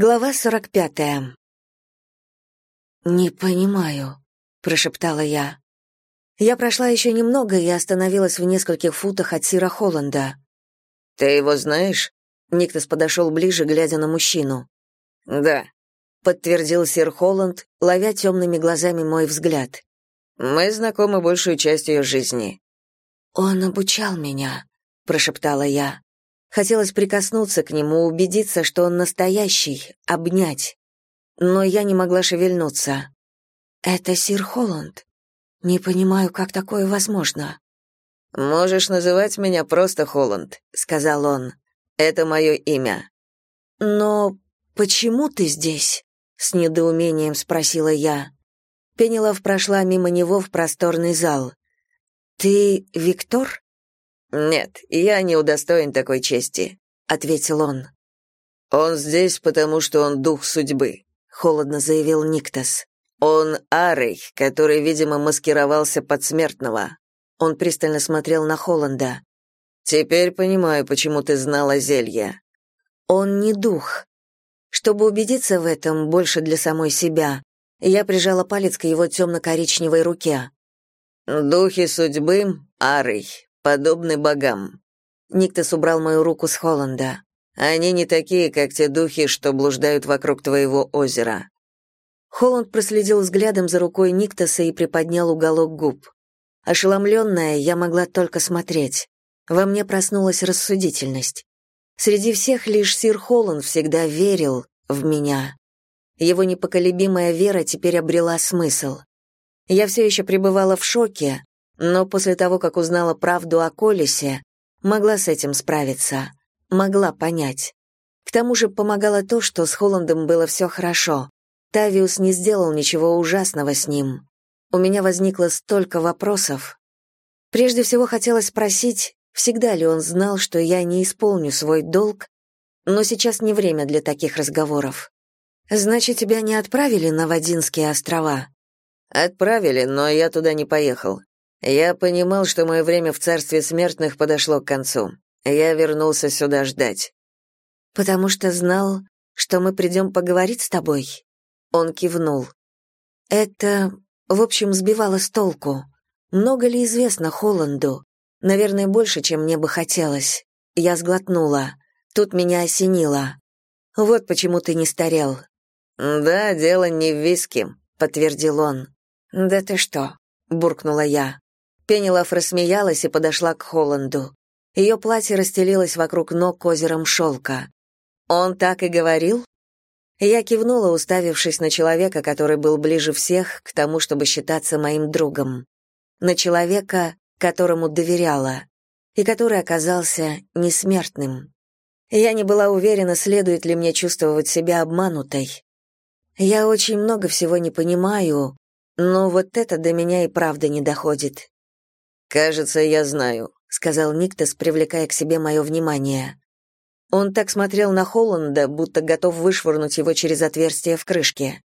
Глава сорок пятая. «Не понимаю», — прошептала я. Я прошла еще немного и остановилась в нескольких футах от Сира Холланда. «Ты его знаешь?» Никтос подошел ближе, глядя на мужчину. «Да», — подтвердил Сир Холланд, ловя темными глазами мой взгляд. «Мы знакомы большую часть ее жизни». «Он обучал меня», — прошептала я. Хотелось прикоснуться к нему, убедиться, что он настоящий, обнять. Но я не могла шевельнуться. «Это Сир Холланд. Не понимаю, как такое возможно». «Можешь называть меня просто Холланд», — сказал он. «Это мое имя». «Но почему ты здесь?» — с недоумением спросила я. Пенелов прошла мимо него в просторный зал. «Ты Виктор?» «Нет, я не удостоен такой чести», — ответил он. «Он здесь, потому что он дух судьбы», — холодно заявил Никтас. «Он Арей, который, видимо, маскировался под смертного». Он пристально смотрел на Холланда. «Теперь понимаю, почему ты знала зелье». «Он не дух». Чтобы убедиться в этом больше для самой себя, я прижала палец к его темно-коричневой руке. «Духи судьбы, Арей, подобны богам. Никтос убрал мою руку с Холланда. Они не такие, как те духи, что блуждают вокруг твоего озера. Холланд проследил взглядом за рукой Никтоса и приподнял уголок губ. Ошеломленная, я могла только смотреть. Во мне проснулась рассудительность. Среди всех лишь сир Холланд всегда верил в меня. Его непоколебимая вера теперь обрела смысл. Я все еще пребывала в шоке, но после того, как узнала правду о Колесе, могла с этим справиться, могла понять. К тому же помогало то, что с Холландом было все хорошо. Тавиус не сделал ничего ужасного с ним. У меня возникло столько вопросов. Прежде всего хотелось спросить, всегда ли он знал, что я не исполню свой долг, но сейчас не время для таких разговоров. «Значит, тебя не отправили на Вадинские острова?» «Отправили, но я туда не поехал. Я понимал, что мое время в царстве смертных подошло к концу. Я вернулся сюда ждать. Потому что знал, что мы придем поговорить с тобой. Он кивнул. Это, в общем, сбивало с толку. Много ли известно Холланду? Наверное, больше, чем мне бы хотелось. Я сглотнула. Тут меня осенило. Вот почему ты не старел. Да, дело не в виске, подтвердил он. Да ты что? буркнула я. Пенелов рассмеялась и подошла к Холланду. Ее платье расстелилось вокруг ног озером шелка. «Он так и говорил?» Я кивнула, уставившись на человека, который был ближе всех к тому, чтобы считаться моим другом. На человека, которому доверяла, и который оказался несмертным. Я не была уверена, следует ли мне чувствовать себя обманутой. Я очень много всего не понимаю, но вот это до меня и правда не доходит. «Кажется, я знаю», — сказал Никтас, привлекая к себе мое внимание. Он так смотрел на Холланда, будто готов вышвырнуть его через отверстие в крышке.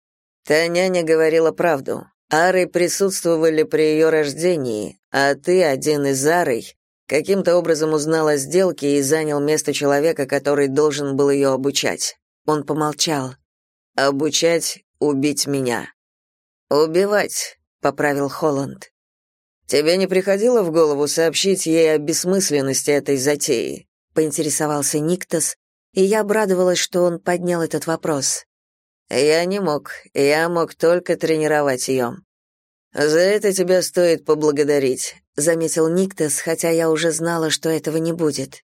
«Та няня говорила правду. Ары присутствовали при ее рождении, а ты, один из Арой, каким-то образом узнал о сделке и занял место человека, который должен был ее обучать». Он помолчал. «Обучать убить меня». «Убивать», — поправил Холланд. Тебе не приходило в голову сообщить ей о бессмысленности этой затеи? поинтересовался Никтос, и я обрадовалась, что он поднял этот вопрос. Я не мог, я мог только тренировать ее. За это тебя стоит поблагодарить, заметил Никтос, хотя я уже знала, что этого не будет.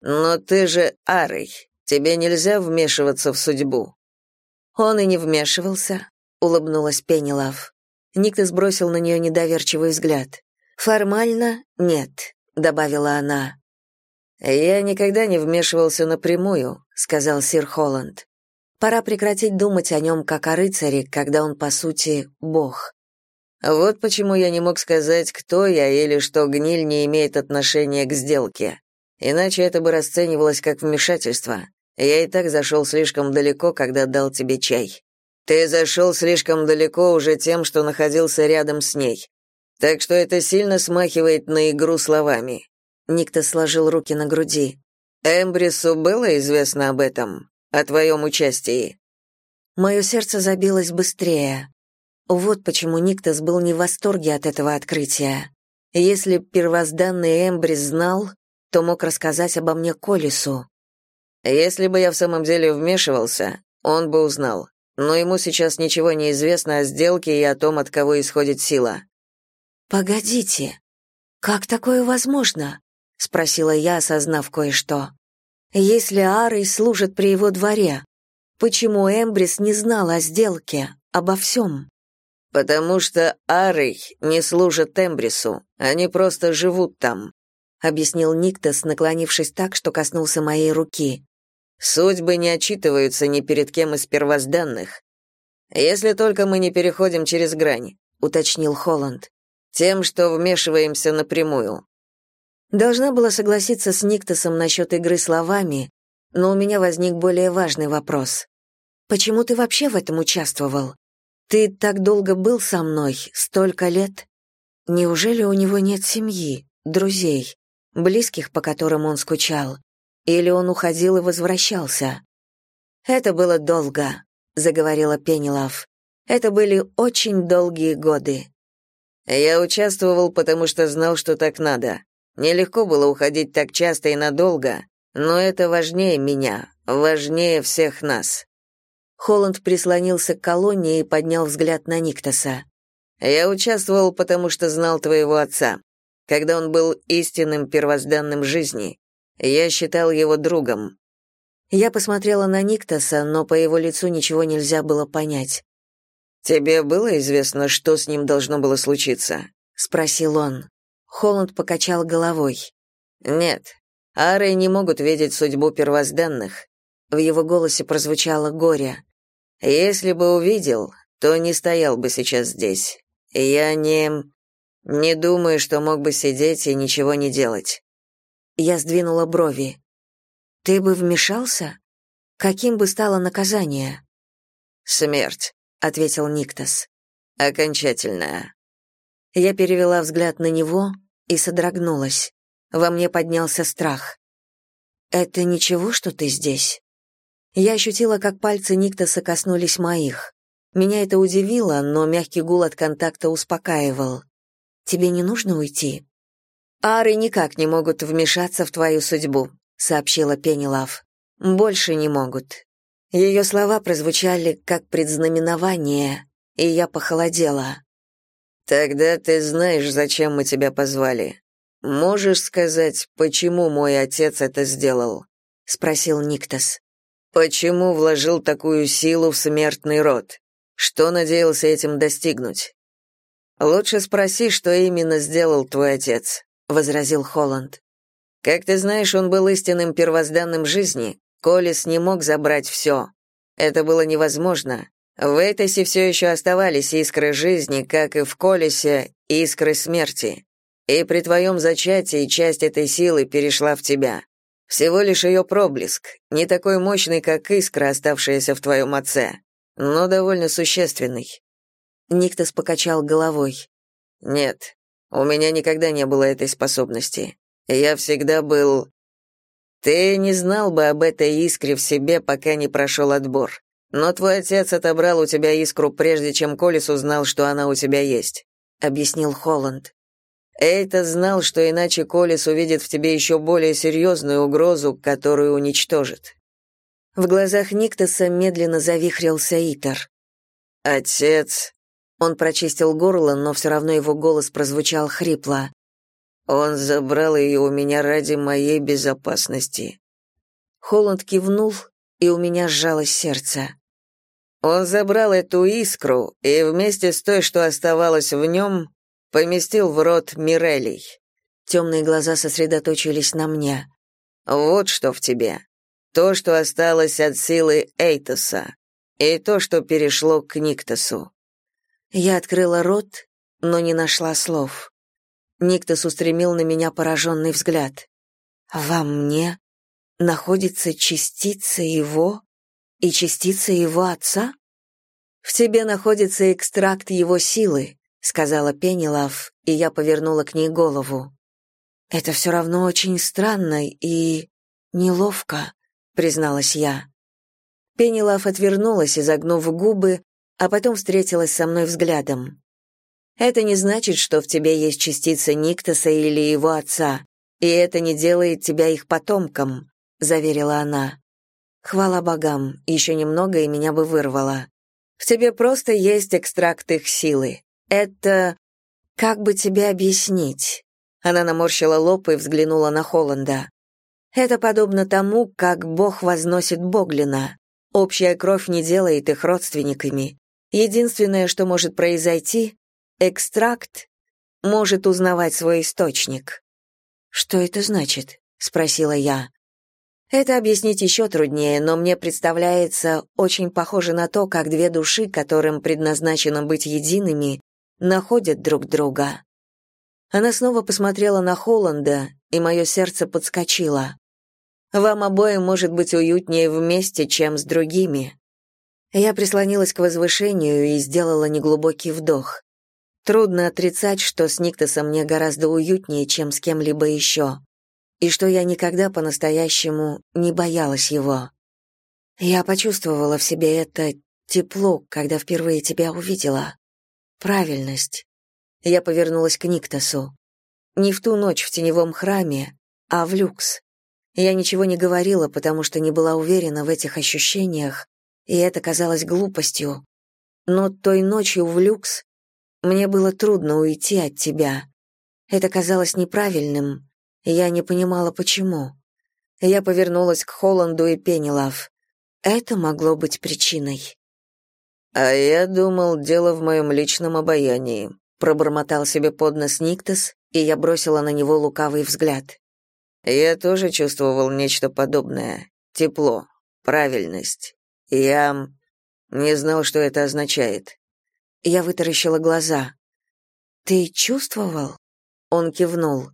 Но ты же Арый, тебе нельзя вмешиваться в судьбу. Он и не вмешивался, улыбнулась Пенелав. Никто сбросил на нее недоверчивый взгляд. «Формально нет», — добавила она. «Я никогда не вмешивался напрямую», — сказал сир Холланд. «Пора прекратить думать о нем как о рыцаре, когда он, по сути, бог». Вот почему я не мог сказать, кто я или что гниль не имеет отношения к сделке. Иначе это бы расценивалось как вмешательство. Я и так зашел слишком далеко, когда дал тебе чай. Ты зашел слишком далеко уже тем, что находился рядом с ней. Так что это сильно смахивает на игру словами. Никто сложил руки на груди. Эмбрису было известно об этом. о твоем участии». Мое сердце забилось быстрее. Вот почему Никтос был не в восторге от этого открытия. Если первозданный Эмбрис знал, то мог рассказать обо мне Колесу. Если бы я в самом деле вмешивался, он бы узнал. Но ему сейчас ничего не известно о сделке и о том, от кого исходит сила. Погодите. Как такое возможно? спросила я, осознав кое-что. Если Арой служит при его дворе, почему Эмбрис не знал о сделке, обо всем? Потому что Арой не служит Эмбрису, они просто живут там, объяснил Никтос, наклонившись так, что коснулся моей руки. Судьбы не отчитываются ни перед кем из первозданных. Если только мы не переходим через грань, уточнил Холланд. Тем, что вмешиваемся напрямую. Должна была согласиться с Никтосом насчет игры словами, но у меня возник более важный вопрос. Почему ты вообще в этом участвовал? Ты так долго был со мной, столько лет. Неужели у него нет семьи, друзей, близких, по которым он скучал? Или он уходил и возвращался? Это было долго, заговорила Пенелов. Это были очень долгие годы. Я участвовал, потому что знал, что так надо. Нелегко было уходить так часто и надолго, но это важнее меня, важнее всех нас. Холланд прислонился к колонне и поднял взгляд на Никтоса. Я участвовал, потому что знал твоего отца, когда он был истинным первозданным жизни. Я считал его другом. Я посмотрела на Никтоса, но по его лицу ничего нельзя было понять. Тебе было известно, что с ним должно было случиться? спросил он. Холланд покачал головой. Нет. Ары не могут видеть судьбу первозданных. В его голосе прозвучало горе. Если бы увидел, то не стоял бы сейчас здесь. Я не не думаю, что мог бы сидеть и ничего не делать. Я сдвинула брови. Ты бы вмешался? Каким бы стало наказание? Смерть, ответил Никтос. Окончательная. Я перевела взгляд на него и содрогнулась. Во мне поднялся страх. Это ничего, что ты здесь? Я ощутила, как пальцы Никтоса коснулись моих. Меня это удивило, но мягкий гул от контакта успокаивал. Тебе не нужно уйти? «Ары никак не могут вмешаться в твою судьбу», — сообщила Пенелав. «Больше не могут». Ее слова прозвучали как предзнаменование, и я похолодела. «Тогда ты знаешь, зачем мы тебя позвали. Можешь сказать, почему мой отец это сделал?» — спросил Никтос. «Почему вложил такую силу в смертный род? Что надеялся этим достигнуть?» «Лучше спроси, что именно сделал твой отец возразил Холланд. Как ты знаешь, он был истинным первозданным жизни. Колес не мог забрать все. Это было невозможно. В Эйтосе все еще оставались искры жизни, как и в Колесе искры смерти. И при твоем зачатии часть этой силы перешла в тебя. Всего лишь ее проблеск, не такой мощный, как искра, оставшаяся в твоем отце, но довольно существенный. Никтос покачал головой. Нет, у меня никогда не было этой способности. Я всегда был... Ты не знал бы об этой искре в себе, пока не прошел отбор. Но твой отец отобрал у тебя искру, прежде чем Колес узнал, что она у тебя есть», — объяснил Холланд. Эйта знал, что иначе Колес увидит в тебе еще более серьезную угрозу, которую уничтожит. В глазах Никтоса медленно завихрился Итер. «Отец он прочистил горло, но все равно его голос прозвучал хрипло. Он забрал ее у меня ради моей безопасности. Холланд кивнул, и у меня сжалось сердце. Он забрал эту искру и вместе с той, что оставалось в нем, поместил в рот Мирелей. Темные глаза сосредоточились на мне. Вот что в тебе. То, что осталось от силы Эйтоса, и то, что перешло к Никтосу. Я открыла рот, но не нашла слов. Никтос устремил на меня пораженный взгляд. «Во мне находится частица его и частица его отца?» «В тебе находится экстракт его силы», — сказала Пенелав, и я повернула к ней голову. «Это все равно очень странно и неловко», — призналась я. Пенелав отвернулась, изогнув губы, а потом встретилась со мной взглядом. «Это не значит, что в тебе есть частица Никтоса или его отца, и это не делает тебя их потомком», — заверила она. «Хвала богам, еще немного, и меня бы вырвало. В тебе просто есть экстракт их силы. Это... Как бы тебе объяснить?» Она наморщила лоб и взглянула на Холланда. «Это подобно тому, как Бог возносит Боглина. Общая кровь не делает их родственниками. Единственное, что может произойти, экстракт может узнавать свой источник. Что это значит? спросила я. Это объяснить еще труднее, но мне представляется очень похоже на то, как две души, которым предназначено быть едиными, находят друг друга. Она снова посмотрела на Холланда, и мое сердце подскочило. Вам обоим может быть уютнее вместе, чем с другими. Я прислонилась к возвышению и сделала неглубокий вдох. Трудно отрицать, что с Никтосом мне гораздо уютнее, чем с кем-либо еще, и что я никогда по-настоящему не боялась его. Я почувствовала в себе это тепло, когда впервые тебя увидела. Правильность. Я повернулась к Никтосу. Не в ту ночь в теневом храме, а в люкс. Я ничего не говорила, потому что не была уверена в этих ощущениях, и это казалось глупостью. Но той ночью в люкс мне было трудно уйти от тебя. Это казалось неправильным, я не понимала, почему. Я повернулась к Холланду и Пенелав. Это могло быть причиной. «А я думал, дело в моем личном обаянии», — пробормотал себе под нос Никтос, и я бросила на него лукавый взгляд. Я тоже чувствовал нечто подобное. Тепло, правильность. Я не знал, что это означает. Я вытаращила глаза. «Ты чувствовал?» Он кивнул.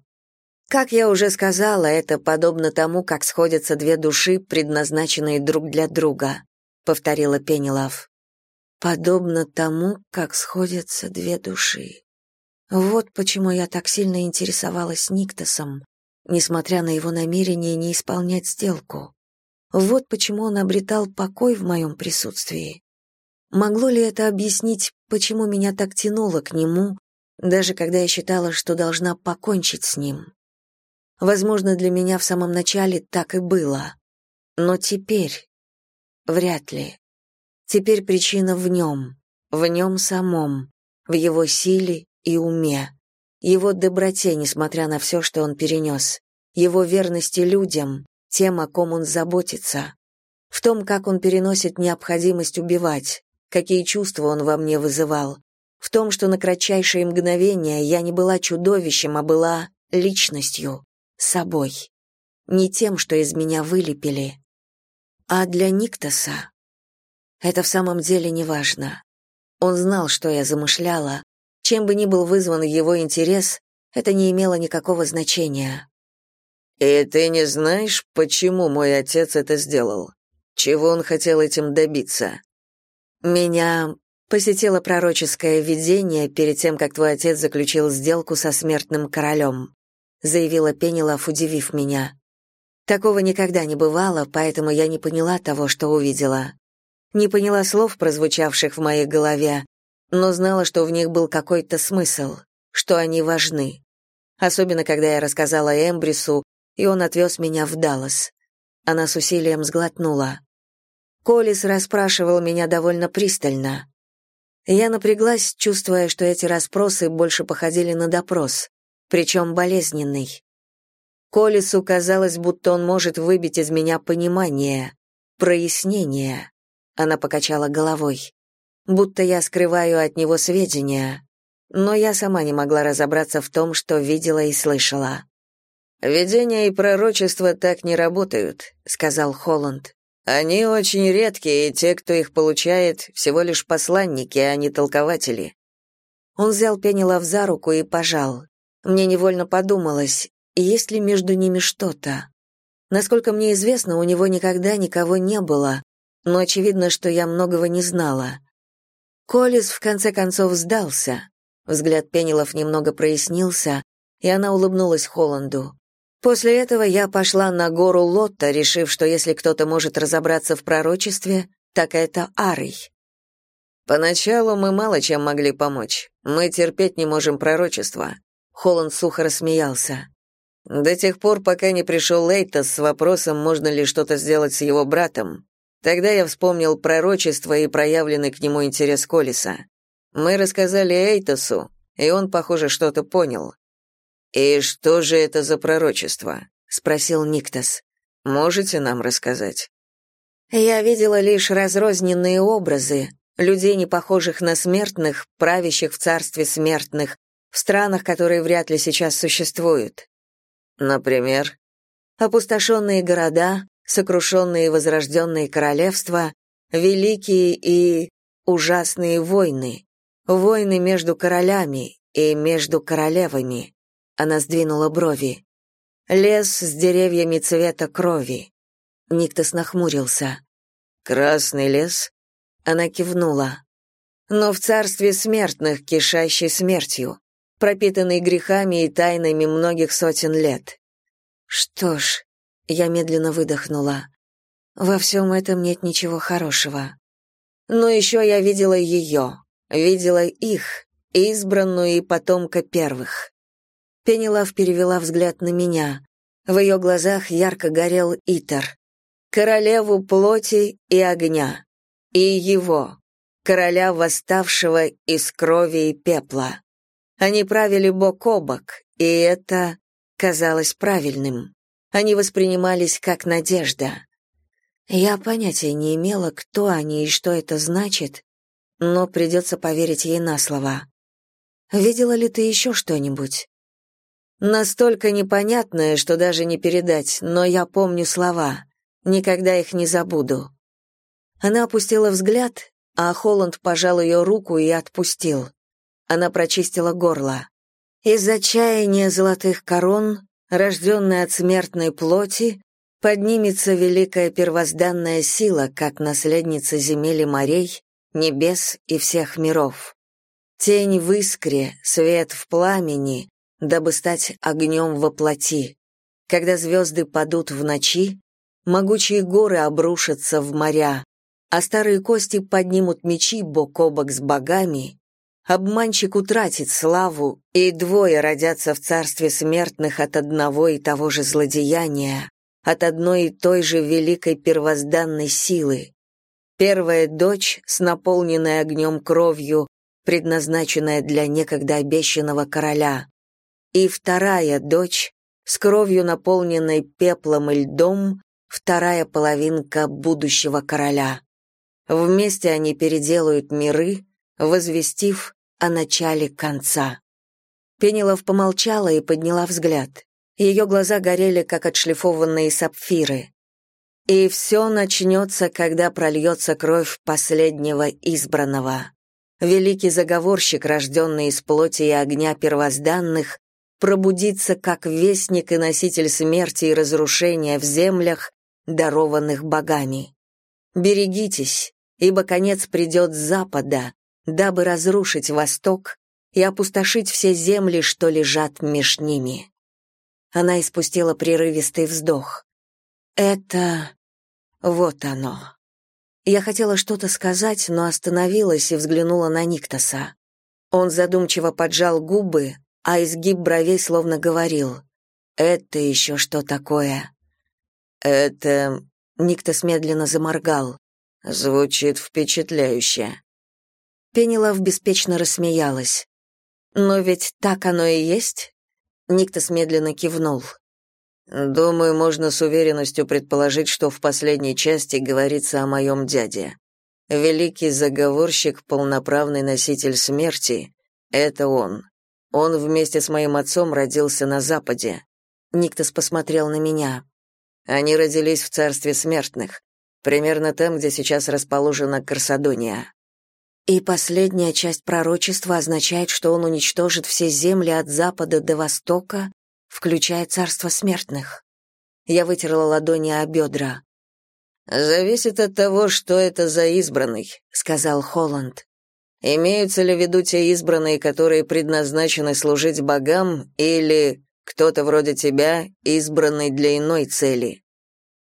«Как я уже сказала, это подобно тому, как сходятся две души, предназначенные друг для друга», — повторила Пенелав. «Подобно тому, как сходятся две души». Вот почему я так сильно интересовалась Никтосом, несмотря на его намерение не исполнять сделку. Вот почему он обретал покой в моем присутствии. Могло ли это объяснить, почему меня так тянуло к нему, даже когда я считала, что должна покончить с ним? Возможно, для меня в самом начале так и было. Но теперь вряд ли. Теперь причина в нем, в нем самом, в его силе и уме его доброте, несмотря на все, что он перенес, его верности людям, тем, о ком он заботится, в том, как он переносит необходимость убивать, какие чувства он во мне вызывал, в том, что на кратчайшие мгновения я не была чудовищем, а была личностью, собой, не тем, что из меня вылепили. А для Никтоса это в самом деле не важно. Он знал, что я замышляла, чем бы ни был вызван его интерес, это не имело никакого значения. «И ты не знаешь, почему мой отец это сделал? Чего он хотел этим добиться?» «Меня посетило пророческое видение перед тем, как твой отец заключил сделку со смертным королем», заявила Пенелов, удивив меня. Такого никогда не бывало, поэтому я не поняла того, что увидела. Не поняла слов, прозвучавших в моей голове, но знала, что в них был какой-то смысл, что они важны. Особенно, когда я рассказала Эмбрису, и он отвез меня в Даллас. Она с усилием сглотнула. Колис расспрашивал меня довольно пристально. Я напряглась, чувствуя, что эти расспросы больше походили на допрос, причем болезненный. Колесу казалось, будто он может выбить из меня понимание, прояснение. Она покачала головой будто я скрываю от него сведения, но я сама не могла разобраться в том, что видела и слышала. «Видения и пророчества так не работают», — сказал Холланд. «Они очень редкие, и те, кто их получает, всего лишь посланники, а не толкователи». Он взял Пенелов за руку и пожал. Мне невольно подумалось, есть ли между ними что-то. Насколько мне известно, у него никогда никого не было, но очевидно, что я многого не знала. Колис в конце концов сдался. Взгляд Пенелов немного прояснился, и она улыбнулась Холланду. После этого я пошла на гору Лотта, решив, что если кто-то может разобраться в пророчестве, так это Арий. Поначалу мы мало чем могли помочь. Мы терпеть не можем пророчества. Холланд сухо рассмеялся. До тех пор, пока не пришел Лейтас с вопросом, можно ли что-то сделать с его братом. Тогда я вспомнил пророчество и проявленный к нему интерес Колеса. Мы рассказали Эйтосу, и он, похоже, что-то понял. «И что же это за пророчество?» — спросил Никтас. «Можете нам рассказать?» Я видела лишь разрозненные образы, людей, не похожих на смертных, правящих в царстве смертных, в странах, которые вряд ли сейчас существуют. Например, опустошенные города, сокрушенные и возрожденные королевства, великие и ужасные войны, войны между королями и между королевами. Она сдвинула брови. Лес с деревьями цвета крови. Никтос нахмурился. Красный лес? Она кивнула. Но в царстве смертных, кишащий смертью, пропитанный грехами и тайнами многих сотен лет. Что ж, я медленно выдохнула. Во всем этом нет ничего хорошего. Но еще я видела ее, видела их, избранную и потомка первых. Пенелав перевела взгляд на меня. В ее глазах ярко горел Итер. Королеву плоти и огня и его, короля восставшего из крови и пепла. Они правили бок о бок, и это казалось правильным. Они воспринимались как надежда. Я понятия не имела, кто они и что это значит, но придется поверить ей на слово. Видела ли ты еще что-нибудь? Настолько непонятное, что даже не передать, но я помню слова. Никогда их не забуду. Она опустила взгляд, а Холланд пожал ее руку и отпустил. Она прочистила горло. Из отчаяния золотых корон, рожденной от смертной плоти, поднимется великая первозданная сила, как наследница земель и морей, небес и всех миров. Тень в искре, свет в пламени, дабы стать огнем во плоти. Когда звезды падут в ночи, могучие горы обрушатся в моря, а старые кости поднимут мечи бок о бок с богами, обманщик утратит славу, и двое родятся в царстве смертных от одного и того же злодеяния, от одной и той же великой первозданной силы. Первая дочь, с наполненной огнем кровью, предназначенная для некогда обещанного короля, и вторая дочь, с кровью наполненной пеплом и льдом, вторая половинка будущего короля. Вместе они переделают миры, возвестив о начале конца. Пенелов помолчала и подняла взгляд. Ее глаза горели, как отшлифованные сапфиры. И все начнется, когда прольется кровь последнего избранного. Великий заговорщик, рожденный из плоти и огня первозданных, пробудится как вестник и носитель смерти и разрушения в землях, дарованных богами. Берегитесь, ибо конец придет с запада, дабы разрушить восток и опустошить все земли, что лежат меж ними. Она испустила прерывистый вздох. Это... вот оно. Я хотела что-то сказать, но остановилась и взглянула на Никтоса. Он задумчиво поджал губы, а изгиб бровей словно говорил. «Это еще что такое?» «Это...» Никтос медленно заморгал. «Звучит впечатляюще». Пенелов беспечно рассмеялась. «Но ведь так оно и есть?» Никтос медленно кивнул. «Думаю, можно с уверенностью предположить, что в последней части говорится о моем дяде. Великий заговорщик, полноправный носитель смерти — это он. Он вместе с моим отцом родился на Западе». Никтос посмотрел на меня. Они родились в царстве смертных, примерно там, где сейчас расположена Карсадония. И последняя часть пророчества означает, что он уничтожит все земли от запада до востока, включая царство смертных. Я вытерла ладони о бедра. «Зависит от того, что это за избранный», — сказал Холланд. «Имеются ли в виду те избранные, которые предназначены служить богам, или Кто-то вроде тебя, избранный для иной цели.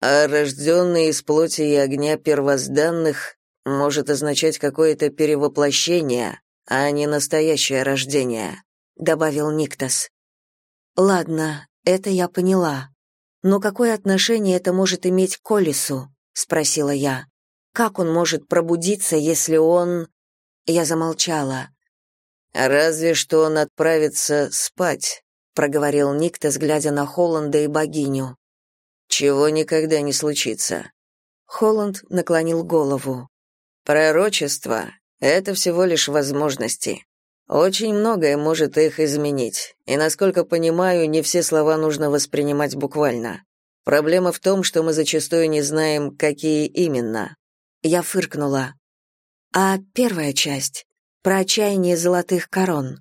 А рожденный из плоти и огня первозданных может означать какое-то перевоплощение, а не настоящее рождение», — добавил Никтас. «Ладно, это я поняла. Но какое отношение это может иметь к Колесу?» — спросила я. «Как он может пробудиться, если он...» Я замолчала. «Разве что он отправится спать», — проговорил Никтас, глядя на Холланда и богиню. «Чего никогда не случится». Холланд наклонил голову. «Пророчество — это всего лишь возможности. Очень многое может их изменить, и, насколько понимаю, не все слова нужно воспринимать буквально. Проблема в том, что мы зачастую не знаем, какие именно. Я фыркнула. А первая часть? Про отчаяние золотых корон.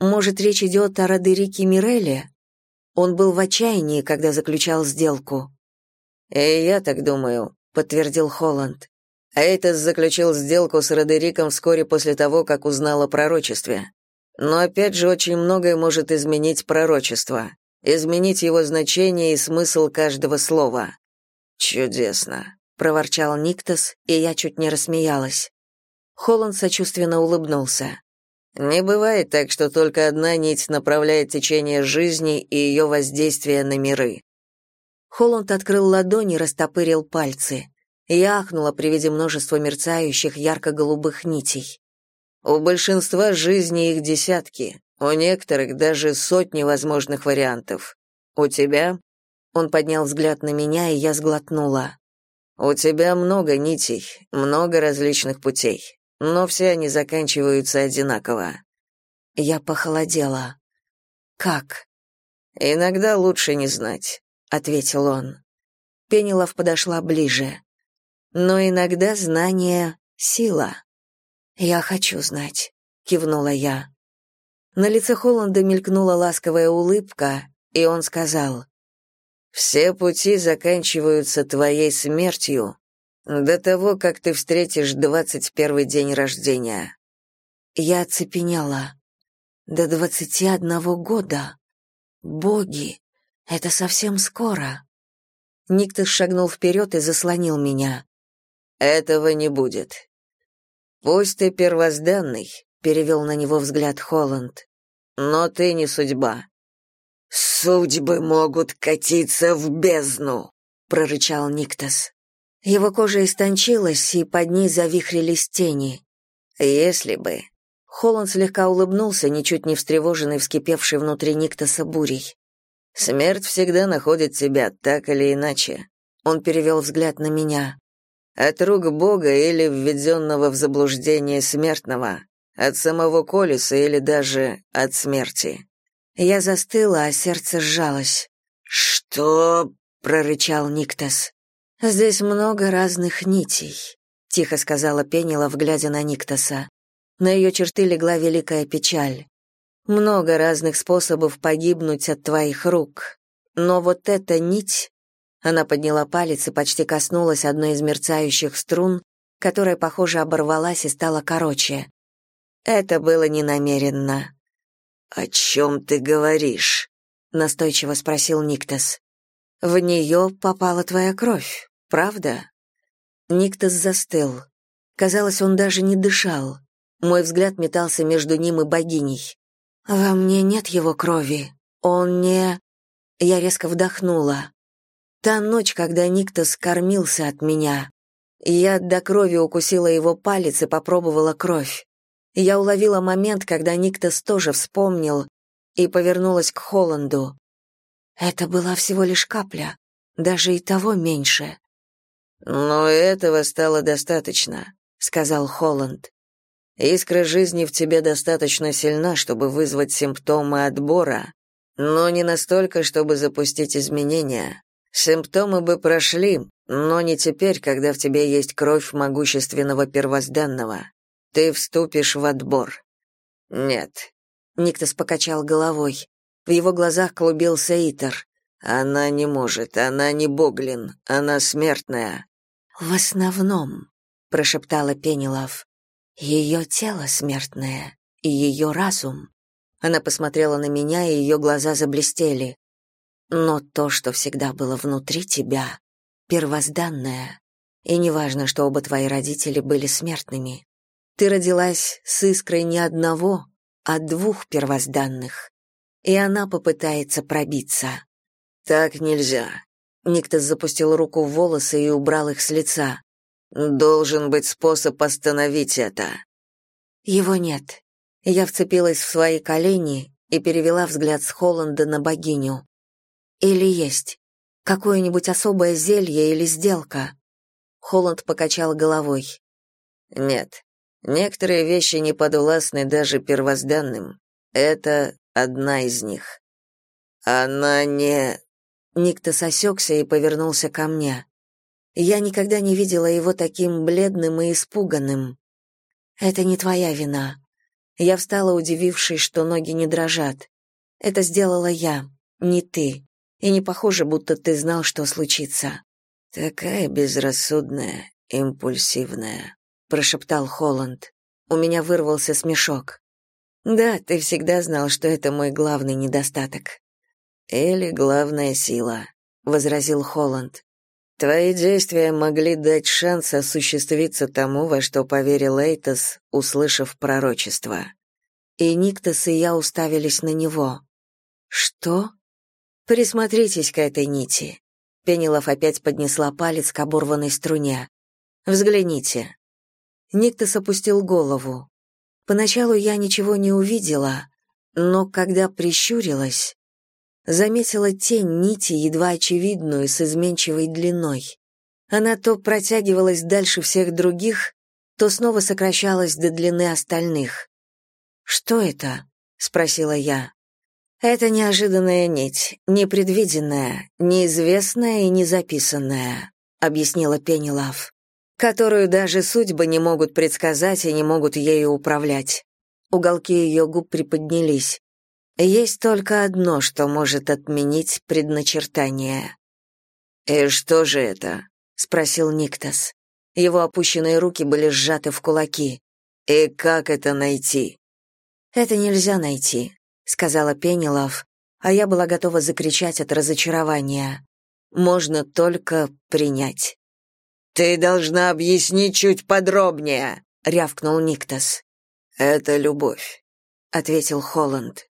Может, речь идет о Родерике Мирелле? Он был в отчаянии, когда заключал сделку. «И я так думаю», — подтвердил Холланд. Эйтес заключил сделку с Родериком вскоре после того, как узнал о пророчестве. Но опять же очень многое может изменить пророчество, изменить его значение и смысл каждого слова. Чудесно, проворчал Никтос, и я чуть не рассмеялась. Холланд сочувственно улыбнулся. Не бывает так, что только одна нить направляет течение жизни и ее воздействие на миры. Холланд открыл ладони, растопырил пальцы. Я ахнула при виде множества мерцающих ярко-голубых нитей. У большинства жизни их десятки, у некоторых даже сотни возможных вариантов. У тебя? Он поднял взгляд на меня, и я сглотнула. У тебя много нитей, много различных путей, но все они заканчиваются одинаково. Я похолодела. Как? Иногда лучше не знать, ответил он. Пенелов подошла ближе. Но иногда знание — сила. «Я хочу знать», — кивнула я. На лице Холланда мелькнула ласковая улыбка, и он сказал, «Все пути заканчиваются твоей смертью до того, как ты встретишь двадцать первый день рождения». Я оцепенела. До двадцати одного года. Боги, это совсем скоро. Никтос шагнул вперед и заслонил меня. Этого не будет. Пусть ты первозданный, перевел на него взгляд Холланд. Но ты не судьба. Судьбы могут катиться в бездну, прорычал Никтас. Его кожа истончилась, и под ней завихрились тени. Если бы. Холланд слегка улыбнулся, ничуть не встревоженный вскипевший внутри Никтаса бурей. Смерть всегда находит тебя так или иначе. Он перевел взгляд на меня. От рук Бога или введенного в заблуждение смертного, от самого Колеса или даже от смерти. Я застыла, а сердце сжалось. «Что?» — прорычал Никтас. «Здесь много разных нитей», — тихо сказала Пенелов, глядя на Никтаса. На ее черты легла великая печаль. «Много разных способов погибнуть от твоих рук. Но вот эта нить она подняла палец и почти коснулась одной из мерцающих струн, которая, похоже, оборвалась и стала короче. Это было ненамеренно. «О чем ты говоришь?» — настойчиво спросил Никтас. «В нее попала твоя кровь, правда?» Никтас застыл. Казалось, он даже не дышал. Мой взгляд метался между ним и богиней. «Во мне нет его крови. Он не...» Я резко вдохнула. Та ночь, когда Никтос кормился от меня. Я до крови укусила его палец и попробовала кровь. Я уловила момент, когда Никтос тоже вспомнил и повернулась к Холланду. Это была всего лишь капля, даже и того меньше. «Но этого стало достаточно», — сказал Холланд. «Искра жизни в тебе достаточно сильна, чтобы вызвать симптомы отбора, но не настолько, чтобы запустить изменения. Симптомы бы прошли, но не теперь, когда в тебе есть кровь могущественного первозданного. Ты вступишь в отбор. Нет. Никтос покачал головой. В его глазах клубился Итер. Она не может, она не Боглин, она смертная. В основном, прошептала Пенелов. Ее тело смертное и ее разум. Она посмотрела на меня, и ее глаза заблестели. Но то, что всегда было внутри тебя, первозданное. И неважно, что оба твои родители были смертными. Ты родилась с искрой не одного, а двух первозданных. И она попытается пробиться. Так нельзя. Никтос запустил руку в волосы и убрал их с лица. Должен быть способ остановить это. Его нет. Я вцепилась в свои колени и перевела взгляд с Холланда на богиню. Или есть какое-нибудь особое зелье или сделка? Холланд покачал головой. Нет. Некоторые вещи не подвластны даже первозданным. Это одна из них. Она не Никто сосекся и повернулся ко мне. Я никогда не видела его таким бледным и испуганным. Это не твоя вина. Я встала, удивившись, что ноги не дрожат. Это сделала я, не ты. И не похоже, будто ты знал, что случится. Такая безрассудная, импульсивная, прошептал Холланд. У меня вырвался смешок. Да, ты всегда знал, что это мой главный недостаток. Или главная сила, возразил Холланд. Твои действия могли дать шанс осуществиться тому, во что поверил Эйтос, услышав пророчество. И Никтос и я уставились на него. Что? Присмотритесь к этой нити. Пенелов опять поднесла палец к оборванной струне. Взгляните. Никтос опустил голову. Поначалу я ничего не увидела, но когда прищурилась, заметила тень нити, едва очевидную, с изменчивой длиной. Она то протягивалась дальше всех других, то снова сокращалась до длины остальных. «Что это?» — спросила я. «Это неожиданная нить, непредвиденная, неизвестная и незаписанная», — объяснила Пенелав, «которую даже судьбы не могут предсказать и не могут ею управлять». Уголки ее губ приподнялись. Есть только одно, что может отменить предначертание. «И что же это?» — спросил Никтас. Его опущенные руки были сжаты в кулаки. «И как это найти?» «Это нельзя найти», — сказала Пенелов, а я была готова закричать от разочарования. «Можно только принять». «Ты должна объяснить чуть подробнее», — рявкнул Никтас. «Это любовь», — ответил Холланд.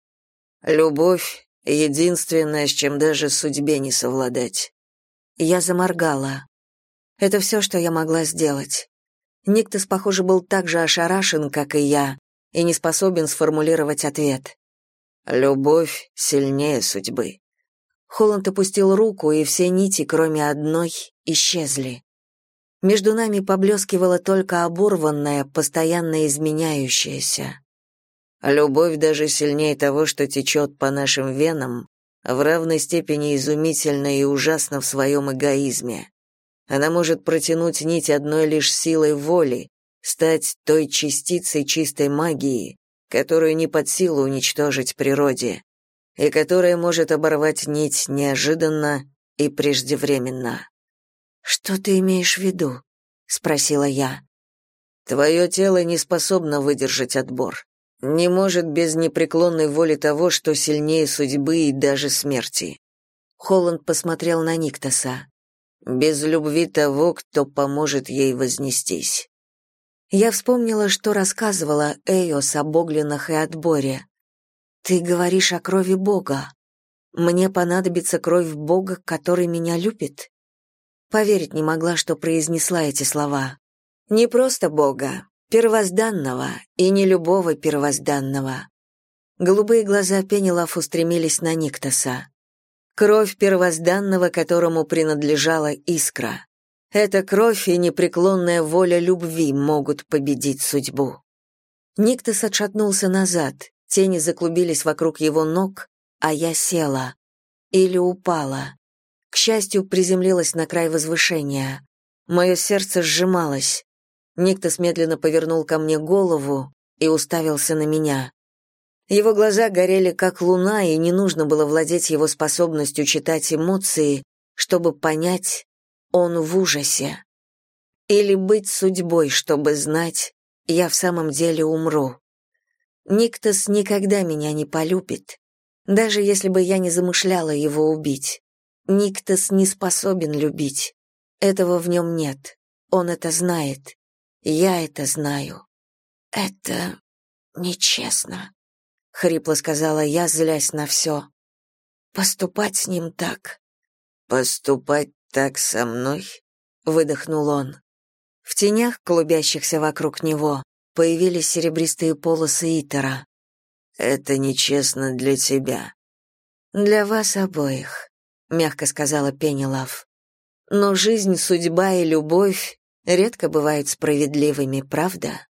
Любовь — единственное, с чем даже судьбе не совладать. Я заморгала. Это все, что я могла сделать. Никтос, похоже, был так же ошарашен, как и я, и не способен сформулировать ответ. Любовь сильнее судьбы. Холланд опустил руку, и все нити, кроме одной, исчезли. Между нами поблескивало только оборванное, постоянно изменяющееся. Любовь даже сильнее того, что течет по нашим венам, в равной степени изумительна и ужасна в своем эгоизме. Она может протянуть нить одной лишь силой воли, стать той частицей чистой магии, которую не под силу уничтожить природе, и которая может оборвать нить неожиданно и преждевременно. «Что ты имеешь в виду?» — спросила я. «Твое тело не способно выдержать отбор не может без непреклонной воли того, что сильнее судьбы и даже смерти. Холланд посмотрел на Никтоса. Без любви того, кто поможет ей вознестись. Я вспомнила, что рассказывала Эйос об оглинах и отборе. Ты говоришь о крови Бога. Мне понадобится кровь Бога, который меня любит? Поверить не могла, что произнесла эти слова. Не просто Бога, Первозданного, и не любого первозданного. Голубые глаза Пенелов устремились на Никтоса. Кровь первозданного, которому принадлежала искра. Эта кровь и непреклонная воля любви могут победить судьбу. Никтос отшатнулся назад, тени заклубились вокруг его ног, а я села. Или упала. К счастью, приземлилась на край возвышения. Мое сердце сжималось. Никтос медленно повернул ко мне голову и уставился на меня. Его глаза горели как луна, и не нужно было владеть его способностью читать эмоции, чтобы понять, он в ужасе. Или быть судьбой, чтобы знать, я в самом деле умру. Никтос никогда меня не полюбит, даже если бы я не замышляла его убить. Никтос не способен любить. Этого в нем нет. Он это знает. Я это знаю. Это нечестно, хрипло сказала я, злясь на все. Поступать с ним так. Поступать так со мной? выдохнул он. В тенях, клубящихся вокруг него, появились серебристые полосы Итера. Это нечестно для тебя. Для вас обоих, мягко сказала Пенелав. Но жизнь, судьба и любовь редко бывают справедливыми, правда?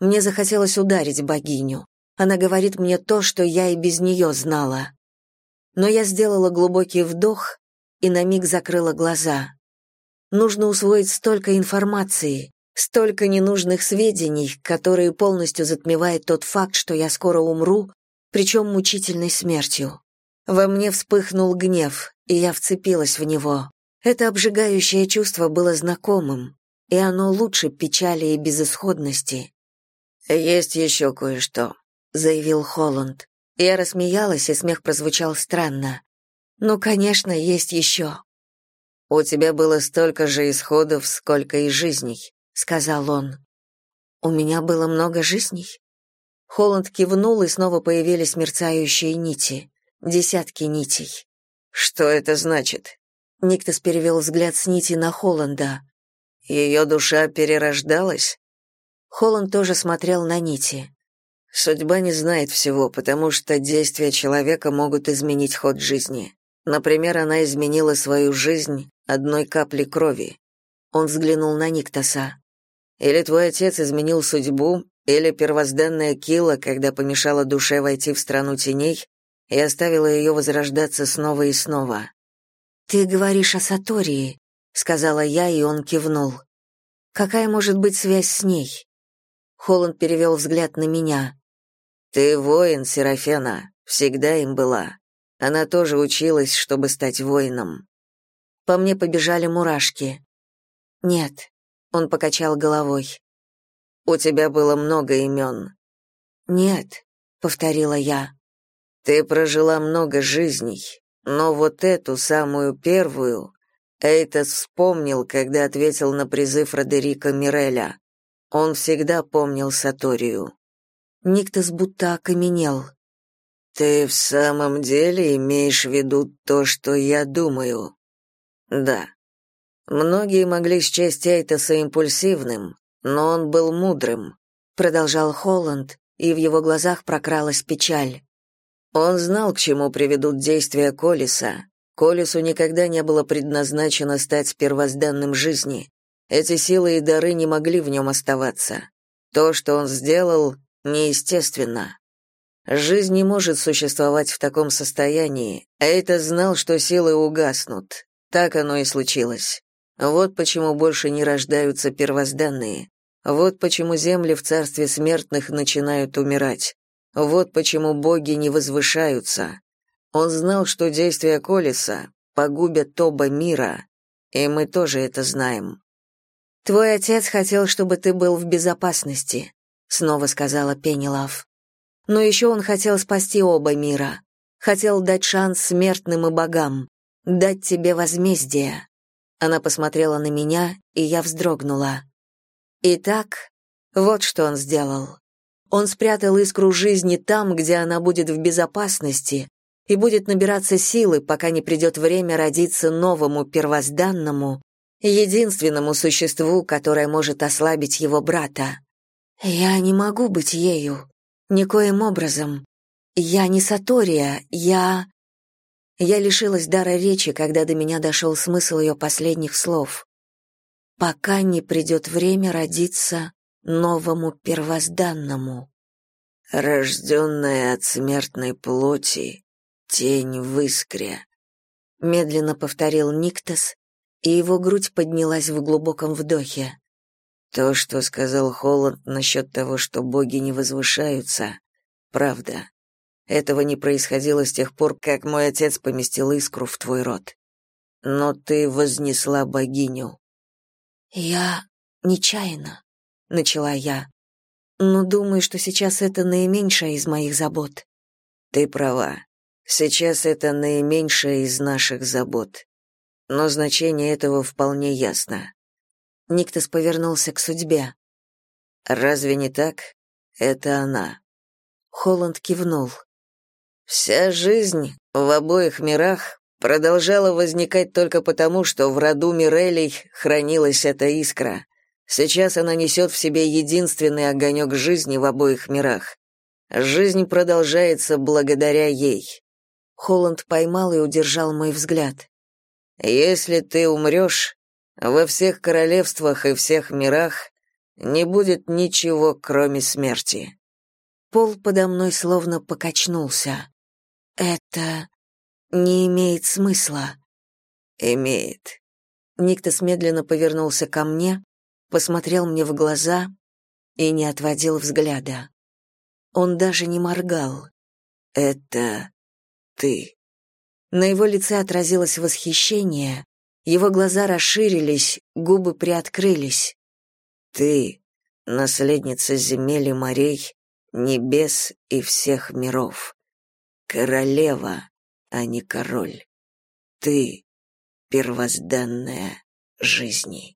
Мне захотелось ударить богиню. Она говорит мне то, что я и без нее знала. Но я сделала глубокий вдох и на миг закрыла глаза. Нужно усвоить столько информации, столько ненужных сведений, которые полностью затмевают тот факт, что я скоро умру, причем мучительной смертью. Во мне вспыхнул гнев, и я вцепилась в него. Это обжигающее чувство было знакомым, и оно лучше печали и безысходности. «Есть еще кое-что», — заявил Холланд. Я рассмеялась, и смех прозвучал странно. «Ну, конечно, есть еще». «У тебя было столько же исходов, сколько и жизней», — сказал он. «У меня было много жизней?» Холланд кивнул, и снова появились мерцающие нити. Десятки нитей. «Что это значит?» Никтос перевел взгляд с нити на Холланда. «Ее душа перерождалась?» Холланд тоже смотрел на нити. Судьба не знает всего, потому что действия человека могут изменить ход жизни. Например, она изменила свою жизнь одной капли крови. Он взглянул на Никтоса. Или твой отец изменил судьбу, или первозданная Кила, когда помешала душе войти в страну теней и оставила ее возрождаться снова и снова. Ты говоришь о Сатории, сказала я, и он кивнул. Какая может быть связь с ней? Холланд перевел взгляд на меня. Ты воин, Серафена, всегда им была. Она тоже училась, чтобы стать воином. По мне побежали мурашки. Нет, он покачал головой. У тебя было много имен». Нет, повторила я. Ты прожила много жизней, но вот эту самую первую Эйтос вспомнил, когда ответил на призыв Родерика Миреля. Он всегда помнил Саторию. Никтос будто окаменел. «Ты в самом деле имеешь в виду то, что я думаю?» «Да. Многие могли счесть Эйтоса импульсивным, но он был мудрым», продолжал Холланд, и в его глазах прокралась печаль. Он знал, к чему приведут действия Колеса. Колесу никогда не было предназначено стать первозданным жизни. Эти силы и дары не могли в нем оставаться. То, что он сделал, неестественно. Жизнь не может существовать в таком состоянии, а это знал, что силы угаснут. Так оно и случилось. Вот почему больше не рождаются первозданные. Вот почему земли в царстве смертных начинают умирать. Вот почему боги не возвышаются. Он знал, что действия Колеса погубят оба мира, и мы тоже это знаем. Твой отец хотел, чтобы ты был в безопасности, снова сказала Пенелав. Но еще он хотел спасти оба мира. Хотел дать шанс смертным и богам, дать тебе возмездие. Она посмотрела на меня, и я вздрогнула. Итак, вот что он сделал. Он спрятал искру жизни там, где она будет в безопасности, и будет набираться силы, пока не придет время родиться новому первозданному, единственному существу, которое может ослабить его брата. Я не могу быть ею, никоим образом. Я не Сатория, я... Я лишилась дара речи, когда до меня дошел смысл ее последних слов. Пока не придет время родиться новому первозданному. Рожденная от смертной плоти, тень в искре. Медленно повторил Никтос, и его грудь поднялась в глубоком вдохе. То, что сказал Холланд насчет того, что боги не возвышаются, правда. Этого не происходило с тех пор, как мой отец поместил искру в твой род. Но ты вознесла богиню. Я нечаянно, начала я. но думаю, что сейчас это наименьшая из моих забот. Ты права. Сейчас это наименьшая из наших забот. Но значение этого вполне ясно. Никтос повернулся к судьбе. Разве не так? Это она. Холланд кивнул. Вся жизнь в обоих мирах продолжала возникать только потому, что в роду Мирелей хранилась эта искра. Сейчас она несет в себе единственный огонек жизни в обоих мирах. Жизнь продолжается благодаря ей. Холланд поймал и удержал мой взгляд. Если ты умрешь, во всех королевствах и всех мирах не будет ничего, кроме смерти. Пол подо мной словно покачнулся. Это не имеет смысла. Имеет. Никтос медленно повернулся ко мне, посмотрел мне в глаза и не отводил взгляда. Он даже не моргал. Это ты. На его лице отразилось восхищение, его глаза расширились, губы приоткрылись. Ты, наследница земель и морей, небес и всех миров. Королева, а не король. Ты — первозданная жизни.